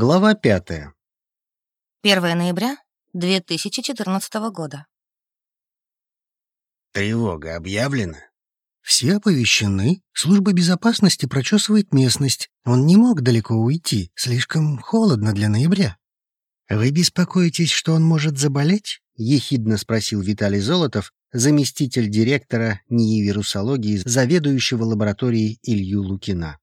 Глава пятая. 1 ноября 2014 года. Тревога объявлена? Все оповещены. Служба безопасности прочесывает местность. Он не мог далеко уйти. Слишком холодно для ноября. «Вы беспокоитесь, что он может заболеть?» — ехидно спросил Виталий Золотов, заместитель директора НИИ вирусологии, заведующего лабораторией Илью Лукина.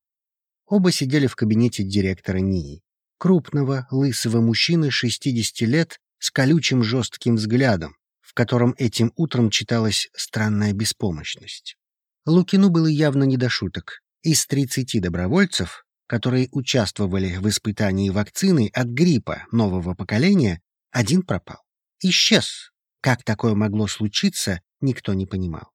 Оба сидели в кабинете директора НИИ крупного, лысого мужчины 60 лет с колючим жестким взглядом, в котором этим утром читалась странная беспомощность. Лукину было явно не до шуток. Из 30 добровольцев, которые участвовали в испытании вакцины от гриппа нового поколения, один пропал. Исчез. Как такое могло случиться, никто не понимал.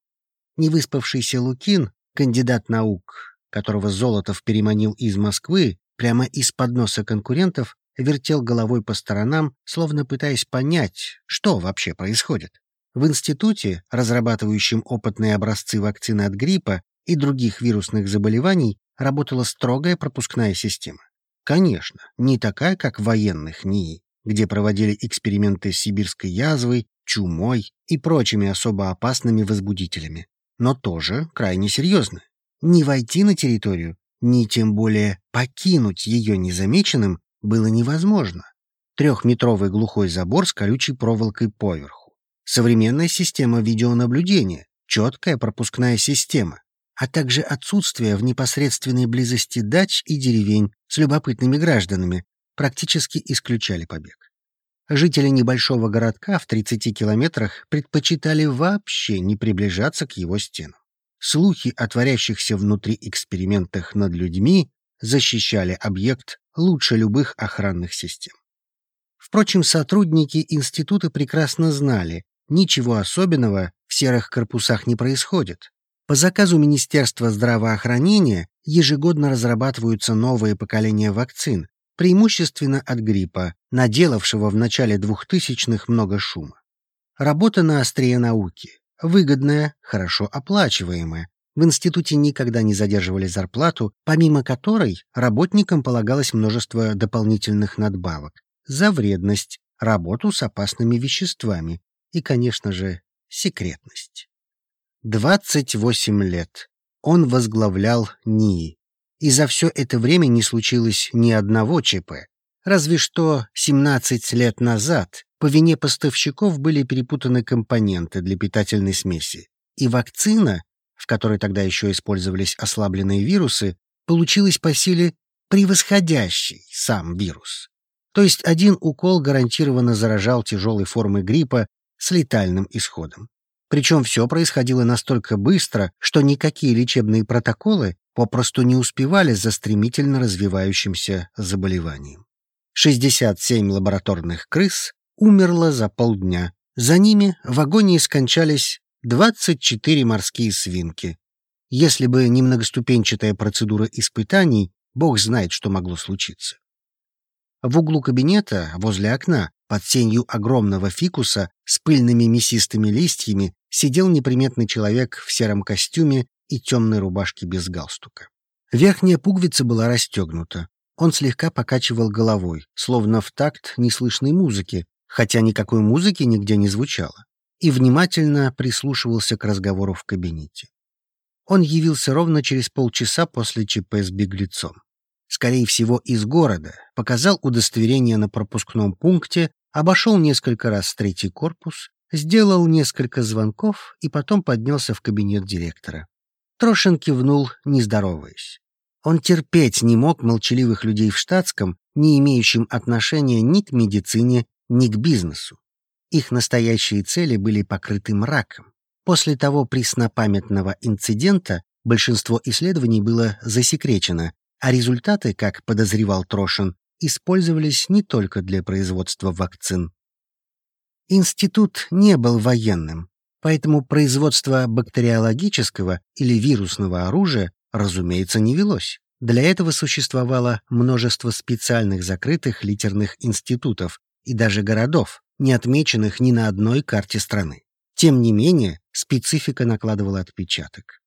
Невыспавшийся Лукин, кандидат наук, которого Золотов переманил из Москвы, прямо из-под носа конкурентов вертел головой по сторонам, словно пытаясь понять, что вообще происходит. В институте, разрабатывающем опытные образцы вакцины от гриппа и других вирусных заболеваний, работала строгая пропускная система. Конечно, не такая, как в военных НИИ, где проводили эксперименты с сибирской язвой, чумой и прочими особо опасными возбудителями, но тоже крайне серьезно. Не войти на территорию ни тем более покинуть ее незамеченным было невозможно. Трехметровый глухой забор с колючей проволокой поверху. Современная система видеонаблюдения, четкая пропускная система, а также отсутствие в непосредственной близости дач и деревень с любопытными гражданами практически исключали побег. Жители небольшого городка в 30 километрах предпочитали вообще не приближаться к его стенам. Слухи о творящихся внутри экспериментах над людьми защищали объект лучше любых охранных систем. Впрочем, сотрудники института прекрасно знали, ничего особенного в серых корпусах не происходит. По заказу Министерства здравоохранения ежегодно разрабатываются новые поколения вакцин, преимущественно от гриппа, наделавшего в начале 2000-х много шума. Работа на острие науки, выгодная, хорошо оплачиваемая. В институте никогда не задерживали зарплату, помимо которой работникам полагалось множество дополнительных надбавок за вредность, работу с опасными веществами и, конечно же, секретность. 28 лет он возглавлял НИИ, и за все это время не случилось ни одного ЧП. Разве что 17 лет назад по вине поставщиков были перепутаны компоненты для питательной смеси, и вакцина, в которой тогда еще использовались ослабленные вирусы, получилась по силе превосходящий сам вирус. То есть один укол гарантированно заражал тяжелой формой гриппа с летальным исходом. Причем все происходило настолько быстро, что никакие лечебные протоколы попросту не успевали за стремительно развивающимся заболеванием. 67 лабораторных крыс умерло за полдня. За ними в агонии скончались 24 морские свинки. Если бы не многоступенчатая процедура испытаний, бог знает, что могло случиться. В углу кабинета, возле окна, под сенью огромного фикуса с пыльными мясистыми листьями, сидел неприметный человек в сером костюме и темной рубашке без галстука. Верхняя пуговица была расстегнута. Он слегка покачивал головой, словно в такт неслышной музыки, хотя никакой музыки нигде не звучало, и внимательно прислушивался к разговору в кабинете. Он явился ровно через полчаса после ЧП с беглецом. Скорее всего, из города, показал удостоверение на пропускном пункте, обошел несколько раз третий корпус, сделал несколько звонков и потом поднялся в кабинет директора. Трошин кивнул, не здороваясь. Он терпеть не мог молчаливых людей в штатском, не имеющим отношения ни к медицине, ни к бизнесу. Их настоящие цели были покрыты мраком. После того преснопамятного инцидента большинство исследований было засекречено, а результаты, как подозревал Трошин, использовались не только для производства вакцин. Институт не был военным, поэтому производство бактериологического или вирусного оружия, разумеется, не велось. Для этого существовало множество специальных закрытых литерных институтов, и даже городов, не отмеченных ни на одной карте страны. Тем не менее, специфика накладывала отпечаток.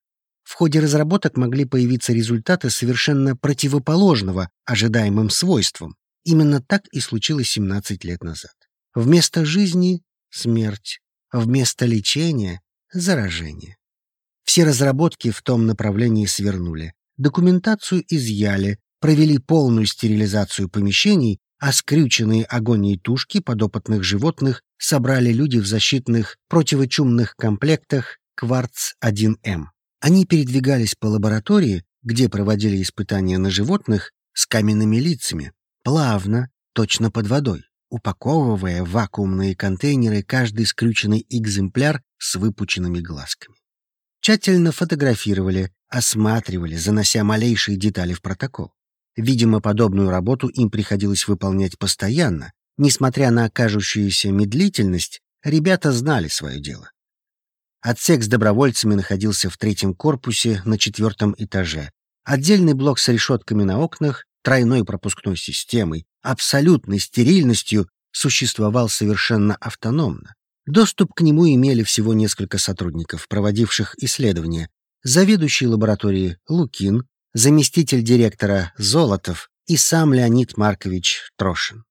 В ходе разработок могли появиться результаты совершенно противоположного ожидаемым свойствам, Именно так и случилось 17 лет назад. Вместо жизни — смерть, вместо лечения — заражение. Все разработки в том направлении свернули, документацию изъяли, провели полную стерилизацию помещений, а скрюченные агонией тушки подопытных животных собрали люди в защитных противочумных комплектах «Кварц-1М». Они передвигались по лаборатории, где проводили испытания на животных, с каменными лицами, плавно, точно под водой, упаковывая в вакуумные контейнеры каждый скрюченный экземпляр с выпученными глазками. Тщательно фотографировали, осматривали, занося малейшие детали в протокол. Видимо, подобную работу им приходилось выполнять постоянно. Несмотря на кажущуюся медлительность, ребята знали свое дело. Отсек с добровольцами находился в третьем корпусе на четвертом этаже. Отдельный блок с решетками на окнах, тройной пропускной системой, абсолютной стерильностью существовал совершенно автономно. Доступ к нему имели всего несколько сотрудников, проводивших исследования. Заведующий лабораторией Лукин, заместитель директора Золотов и сам Леонид Маркович Трошин.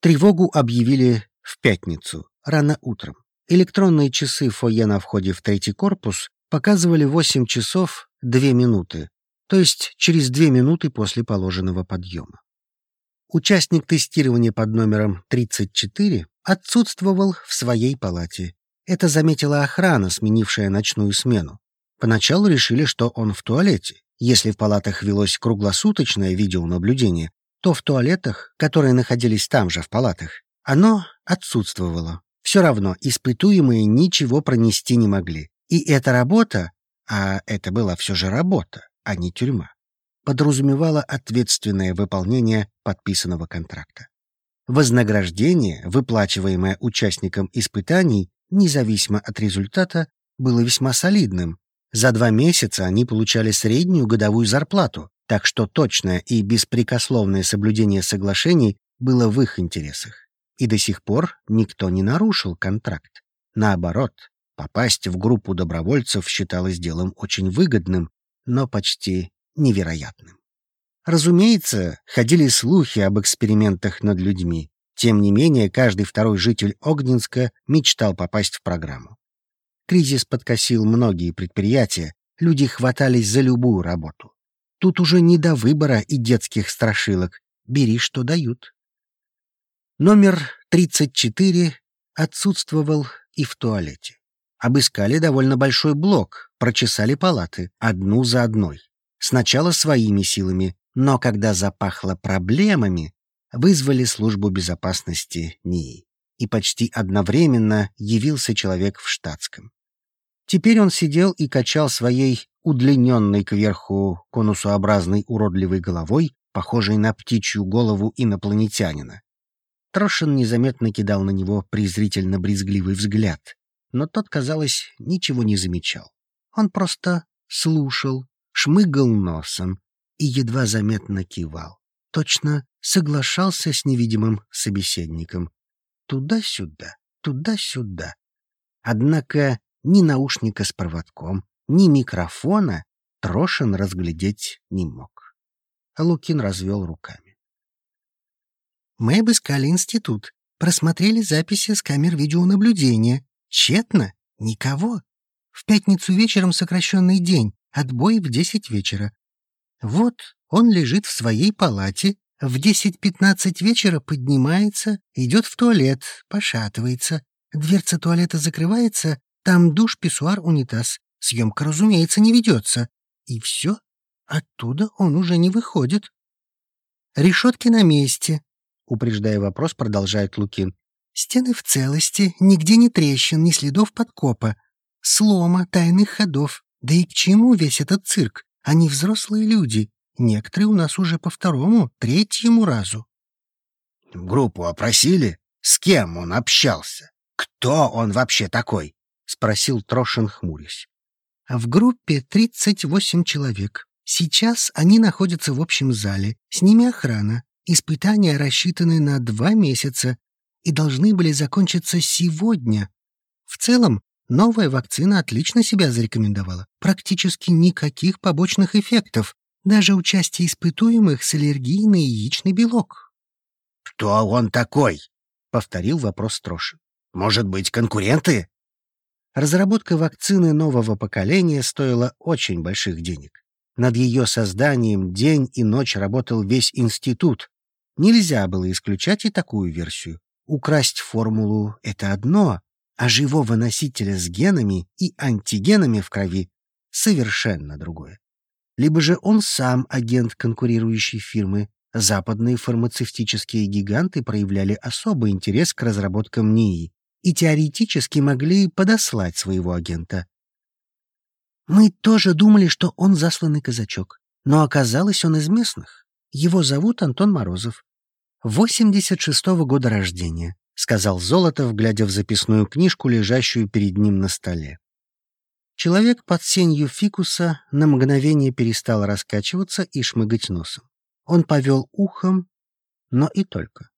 Тревогу объявили в пятницу, рано утром. Электронные часы фойе на входе в третий корпус показывали 8 часов 2 минуты, то есть через 2 минуты после положенного подъема. Участник тестирования под номером 34 отсутствовал в своей палате. Это заметила охрана, сменившая ночную смену. Поначалу решили, что он в туалете. Если в палатах велось круглосуточное видеонаблюдение, то в туалетах, которые находились там же в палатах, оно отсутствовало. Все равно испытуемые ничего пронести не могли. И эта работа, а это была все же работа, а не тюрьма, подразумевала ответственное выполнение подписанного контракта. Вознаграждение, выплачиваемое участникам испытаний, независимо от результата, было весьма солидным. За два месяца они получали среднюю годовую зарплату, так что точное и беспрекословное соблюдение соглашений было в их интересах. И до сих пор никто не нарушил контракт. Наоборот, попасть в группу добровольцев считалось делом очень выгодным, но почти невероятным. Разумеется, ходили слухи об экспериментах над людьми. Тем не менее, каждый второй житель Огненска мечтал попасть в программу. Кризис подкосил многие предприятия, люди хватались за любую работу. Тут уже не до выбора и детских страшилок. Бери, что дают. Номер 34 отсутствовал и в туалете. Обыскали довольно большой блок, прочесали палаты, одну за одной. Сначала своими силами, но когда запахло проблемами, вызвали службу безопасности НИИ. И почти одновременно явился человек в штатском. Теперь он сидел и качал своей удлиненной кверху конусообразной уродливой головой, похожей на птичью голову инопланетянина. Трошин незаметно кидал на него презрительно-брезгливый взгляд, но тот, казалось, ничего не замечал. Он просто слушал, шмыгал носом и едва заметно кивал. Точно соглашался с невидимым собеседником. Туда-сюда, туда-сюда. Однако ни наушника с проводком, ни микрофона Трошин разглядеть не мог. Лукин развел руками. Мы обыскали институт, просмотрели записи с камер видеонаблюдения. Тщетно? Никого. В пятницу вечером сокращенный день, отбой в десять вечера. Вот он лежит в своей палате, в десять-пятнадцать вечера поднимается, идет в туалет, пошатывается. Дверца туалета закрывается, там душ, писсуар, унитаз. Съемка, разумеется, не ведется. И все. Оттуда он уже не выходит. Решетки на месте, упреждая вопрос, продолжает Лукин. Стены в целости, нигде ни трещин, ни следов подкопа, слома, тайных ходов. Да и к чему весь этот цирк? Они взрослые люди. Некоторые у нас уже по второму, третьему разу. Группу опросили? С кем он общался? Кто он вообще такой? Спросил Трошин, хмурясь. А в группе 38 человек. Сейчас они находятся в общем зале. С ними охрана. Испытания рассчитаны на два месяца и должны были закончиться сегодня. В целом, новая вакцина отлично себя зарекомендовала. Практически никаких побочных эффектов, даже участие испытуемых с аллергией на яичный белок. «Кто он такой?» — повторил вопрос Трошин. «Может быть, конкуренты?» Разработка вакцины нового поколения стоила очень больших денег. Над ее созданием день и ночь работал весь институт. Нельзя было исключать и такую версию. Украсть формулу — это одно, а живого носителя с генами и антигенами в крови — совершенно другое. Либо же он сам агент конкурирующей фирмы. Западные фармацевтические гиганты проявляли особый интерес к разработкам НИИ и теоретически могли подослать своего агента. Мы тоже думали, что он засланный казачок, но оказалось он из местных. Его зовут Антон Морозов. 86-го года рождения, сказал Золотов, глядя в записную книжку, лежащую перед ним на столе. Человек под сенью фикуса на мгновение перестал раскачиваться и шмыгать носом. Он повел ухом, но и только.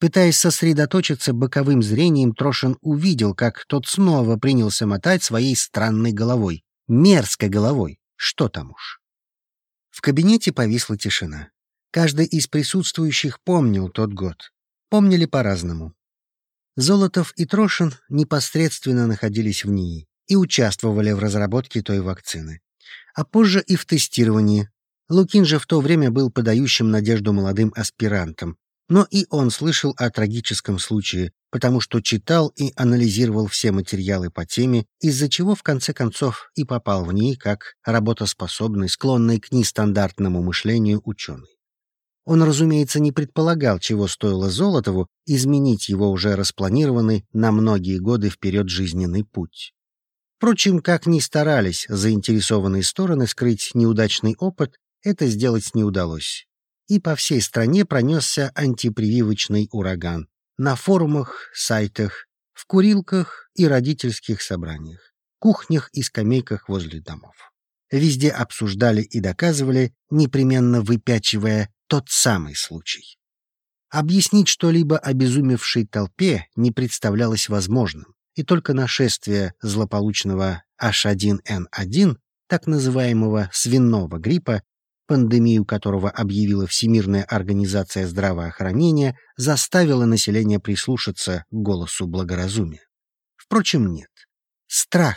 Пытаясь сосредоточиться боковым зрением, Трошин увидел, как тот снова принялся мотать своей странной головой. Мерзкой головой. Что там уж. В кабинете повисла тишина. Каждый из присутствующих помнил тот год. Помнили по-разному. Золотов и Трошин непосредственно находились в НИИ и участвовали в разработке той вакцины. А позже и в тестировании. Лукин же в то время был подающим надежду молодым аспирантам, но и он слышал о трагическом случае, потому что читал и анализировал все материалы по теме, из-за чего в конце концов и попал в ней как работоспособный, склонный к нестандартному мышлению ученый. Он, разумеется, не предполагал, чего стоило Золотову изменить его уже распланированный на многие годы вперед жизненный путь. Впрочем, как ни старались заинтересованные стороны скрыть неудачный опыт, это сделать не удалось и по всей стране пронесся антипрививочный ураган. На форумах, сайтах, в курилках и родительских собраниях, кухнях и скамейках возле домов. Везде обсуждали и доказывали, непременно выпячивая тот самый случай. Объяснить что-либо обезумевшей толпе не представлялось возможным, и только нашествие злополучного H1N1, так называемого свиного гриппа, пандемию которого объявила Всемирная организация здравоохранения, заставила население прислушаться к голосу благоразумия. Впрочем, нет. Страх.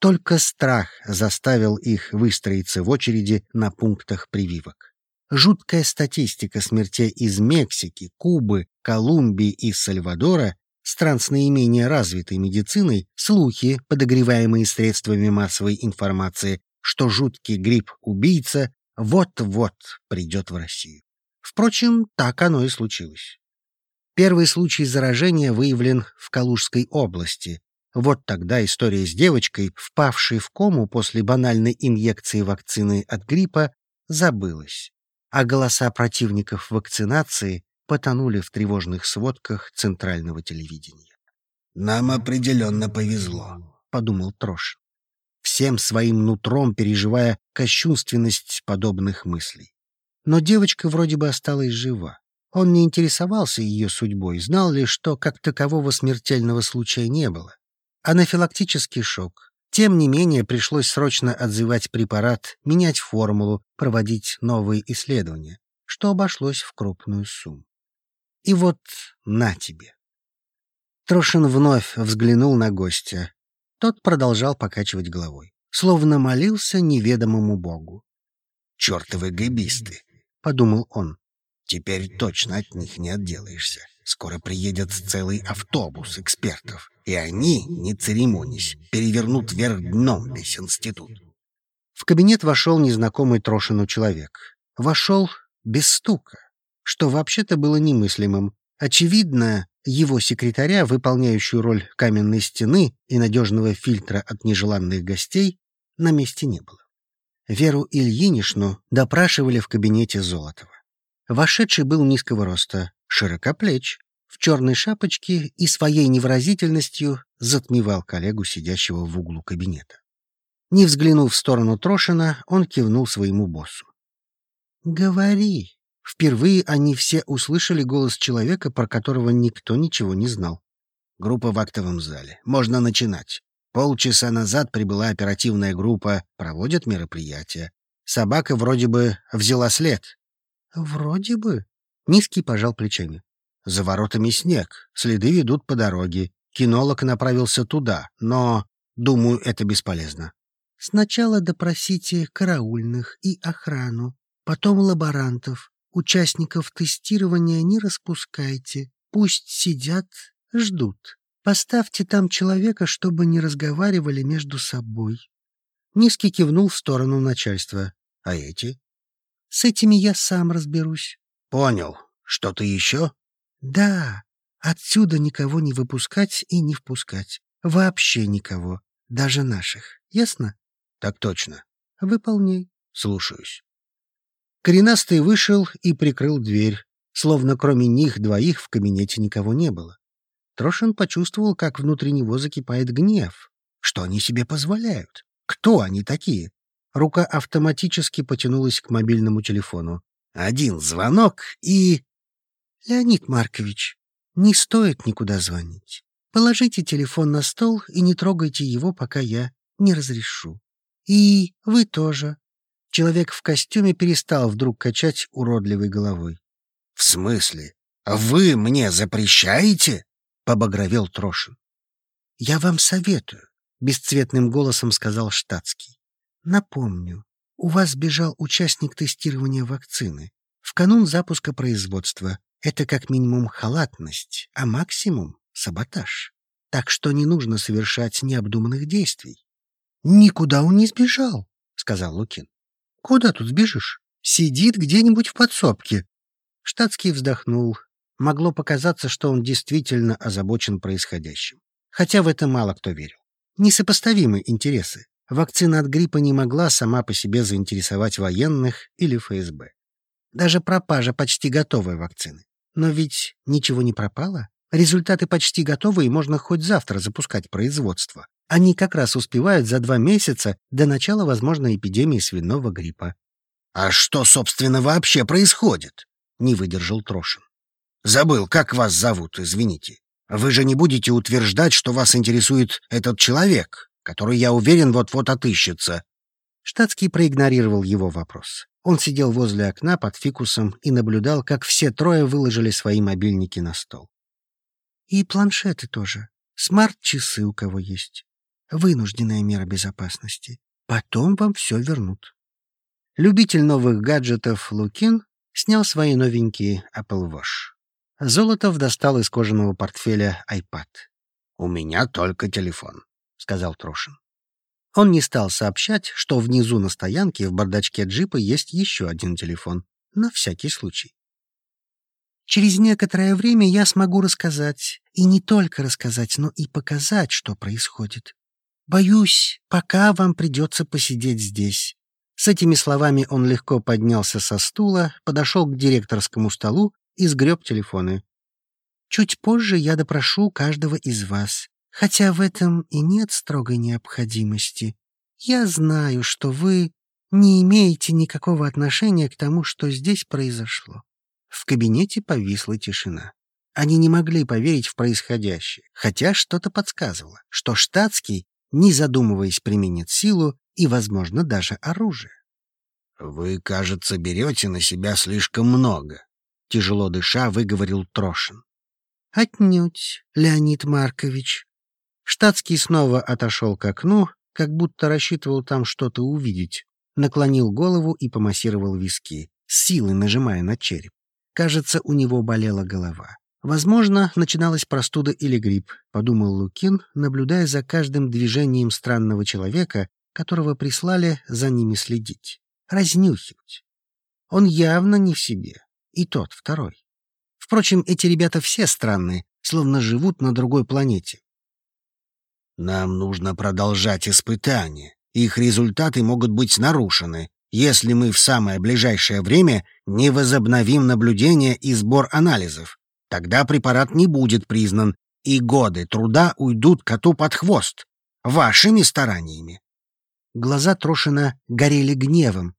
Только страх заставил их выстроиться в очереди на пунктах прививок. Жуткая статистика смертей из Мексики, Кубы, Колумбии и Сальвадора, стран с наименее развитой медициной, слухи, подогреваемые средствами массовой информации, что жуткий грипп-убийца вот-вот придет в Россию. Впрочем, так оно и случилось. Первый случай заражения выявлен в Калужской области. Вот тогда история с девочкой, впавшей в кому после банальной инъекции вакцины от гриппа, забылась, а голоса противников вакцинации потонули в тревожных сводках центрального телевидения. «Нам определенно повезло», — подумал Трош всем своим нутром переживая кощунственность подобных мыслей. Но девочка вроде бы осталась жива. Он не интересовался ее судьбой, знал лишь, что как такового смертельного случая не было. Анафилактический шок. Тем не менее, пришлось срочно отзывать препарат, менять формулу, проводить новые исследования, что обошлось в крупную сумму. И вот на тебе. Трошин вновь взглянул на гостя. Тот продолжал покачивать головой, словно молился неведомому богу. «Чертовы гибисты!» — подумал он. «Теперь точно от них не отделаешься. Скоро приедет целый автобус экспертов, и они, не церемонясь, перевернут вверх дном весь институт». В кабинет вошел незнакомый Трошину человек. Вошел без стука, что вообще-то было немыслимым. Очевидно, его секретаря, выполняющую роль каменной стены и надежного фильтра от нежеланных гостей, на месте не было. Веру Ильинишну допрашивали в кабинете Золотова. Вошедший был низкого роста, широкоплеч, в черной шапочке и своей невразительностью затмевал коллегу, сидящего в углу кабинета. Не взглянув в сторону Трошина, он кивнул своему боссу. «Говори», Впервые они все услышали голос человека, про которого никто ничего не знал. Группа в актовом зале. Можно начинать. Полчаса назад прибыла оперативная группа, проводят мероприятие. Собака вроде бы взяла след. Вроде бы. Низкий пожал плечами. За воротами снег, следы ведут по дороге. Кинолог направился туда, но, думаю, это бесполезно. Сначала допросите караульных и охрану, потом лаборантов. Участников тестирования не распускайте. Пусть сидят, ждут. Поставьте там человека, чтобы не разговаривали между собой. Низкий кивнул в сторону начальства. А эти? С этими я сам разберусь. Понял. Что-то еще? Да. Отсюда никого не выпускать и не впускать. Вообще никого. Даже наших. Ясно? Так точно. Выполняй. Слушаюсь. Коренастый вышел и прикрыл дверь, словно кроме них двоих в кабинете никого не было. Трошин почувствовал, как внутри него закипает гнев. Что они себе позволяют? Кто они такие? Рука автоматически потянулась к мобильному телефону. Один звонок и... Леонид Маркович, не стоит никуда звонить. Положите телефон на стол и не трогайте его, пока я не разрешу. И вы тоже. Человек в костюме перестал вдруг качать уродливой головой. — В смысле? Вы мне запрещаете? — побагровел Трошин. — Я вам советую, — бесцветным голосом сказал штатский. — Напомню, у вас бежал участник тестирования вакцины. В канун запуска производства. Это как минимум халатность, а максимум — саботаж. Так что не нужно совершать необдуманных действий. — Никуда он не сбежал, — сказал Лукин. — Куда тут сбежишь? Сидит где-нибудь в подсобке. Штатский вздохнул, Могло показаться, что он действительно озабочен происходящим. Хотя в это мало кто верил. Несопоставимые интересы. Вакцина от гриппа не могла сама по себе заинтересовать военных или ФСБ. Даже пропажа почти готовой вакцины. Но ведь ничего не пропало. Результаты почти готовы, и можно хоть завтра запускать производство. Они как раз успевают за два месяца до начала возможной эпидемии свиного гриппа. «А что, собственно, вообще происходит?» — не выдержал Трошин. Забыл, как вас зовут, извините. Вы же не будете утверждать, что вас интересует этот человек, который, я уверен, вот-вот отыщется. Штатский проигнорировал его вопрос. Он сидел возле окна под фикусом и наблюдал, как все трое выложили свои мобильники на стол. И планшеты тоже. Смарт-часы у кого есть. Вынужденная мера безопасности. Потом вам все вернут. Любитель новых гаджетов Лукин снял свои новенькие Apple Watch. Золотов достал из кожаного портфеля iPad. «У меня только телефон», — сказал Трошин. Он не стал сообщать, что внизу на стоянке в бардачке джипа есть еще один телефон, на всякий случай. Через некоторое время я смогу рассказать, и не только рассказать, но и показать, что происходит. Боюсь, пока вам придется посидеть здесь. С этими словами он легко поднялся со стула, подошел к директорскому столу и сгреб телефоны. Чуть позже я допрошу каждого из вас, хотя в этом и нет строгой необходимости. Я знаю, что вы не имеете никакого отношения к тому, что здесь произошло. В кабинете повисла тишина. Они не могли поверить в происходящее, хотя что-то подсказывало, что штатский, не задумываясь, применит силу и, возможно, даже оружие. «Вы, кажется, берете на себя слишком много», — тяжело дыша выговорил Трошин. «Отнюдь, Леонид Маркович». Штатский снова отошел к окну, как будто рассчитывал там что-то увидеть. Наклонил голову и помассировал виски, с силой нажимая на череп. Кажется, у него болела голова. Возможно, начиналась простуда или грипп, подумал Лукин, наблюдая за каждым движением странного человека, которого прислали за ними следить, разнюхивать. Он явно не в себе и тот, второй. Впрочем, эти ребята все странные, словно живут на другой планете. «Нам нужно продолжать испытания. Их результаты могут быть нарушены, если мы в самое ближайшее время не возобновим наблюдение и сбор анализов. Тогда препарат не будет признан, и годы труда уйдут коту под хвост. Вашими стараниями». Глаза Трошина горели гневом,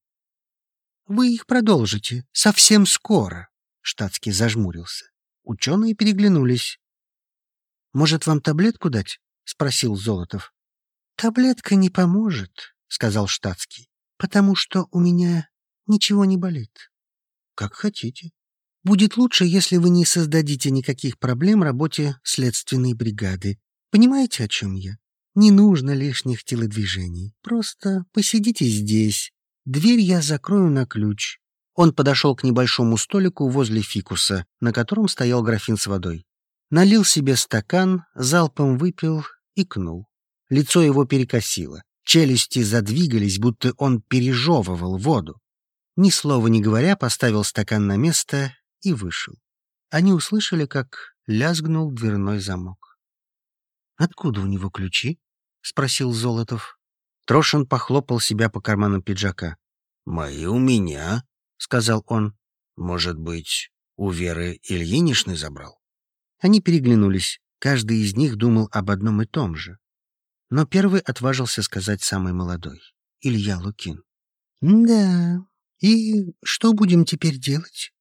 вы их продолжите совсем скоро. Штатский зажмурился. Ученые переглянулись. «Может, вам таблетку дать?» — спросил Золотов. «Таблетка не поможет», — сказал Штатский, «потому что у меня ничего не болит». «Как хотите». Будет лучше, если вы не создадите никаких проблем работе следственной бригады. Понимаете, о чем я? Не нужно лишних телодвижений. Просто посидите здесь. Дверь я закрою на ключ. Он подошел к небольшому столику возле фикуса, на котором стоял графин с водой. Налил себе стакан, залпом выпил и кнул. Лицо его перекосило. Челюсти задвигались, будто он пережевывал воду. Ни слова не говоря, поставил стакан на место и вышел. Они услышали, как лязгнул дверной замок. «Откуда у него ключи?» — спросил Золотов. Трошин похлопал себя по карманам пиджака. «Мои у меня», — сказал он. «Может быть, у Веры Ильиничны забрал?» Они переглянулись. Каждый из них думал об одном и том же. Но первый отважился сказать самый молодой — Илья Лукин. «Да, и что будем теперь делать?»